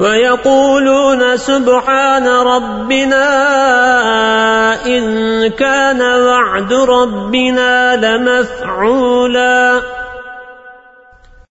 ويقولون سبحان ربنا إن كان وعد ربنا لمفعولا.